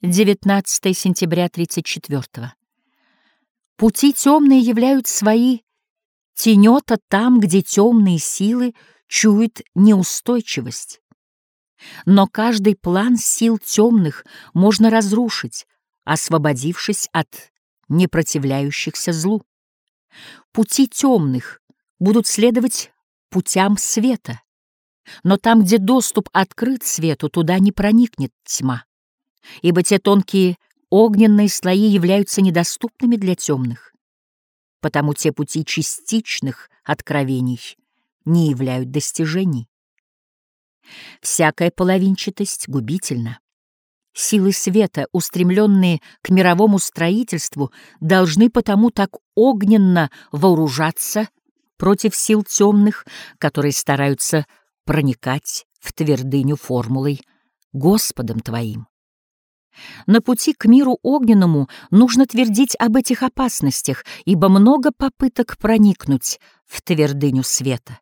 19 сентября 34 -го. Пути темные являют свои тенета там, где темные силы чуют неустойчивость. Но каждый план сил темных можно разрушить, освободившись от непротивляющихся злу. Пути темных будут следовать путям света, но там, где доступ открыт свету, туда не проникнет тьма ибо те тонкие огненные слои являются недоступными для темных, потому те пути частичных откровений не являют достижений. Всякая половинчатость губительна. Силы света, устремленные к мировому строительству, должны потому так огненно вооружаться против сил темных, которые стараются проникать в твердыню формулой Господом Твоим. На пути к миру огненному нужно твердить об этих опасностях, ибо много попыток проникнуть в твердыню света.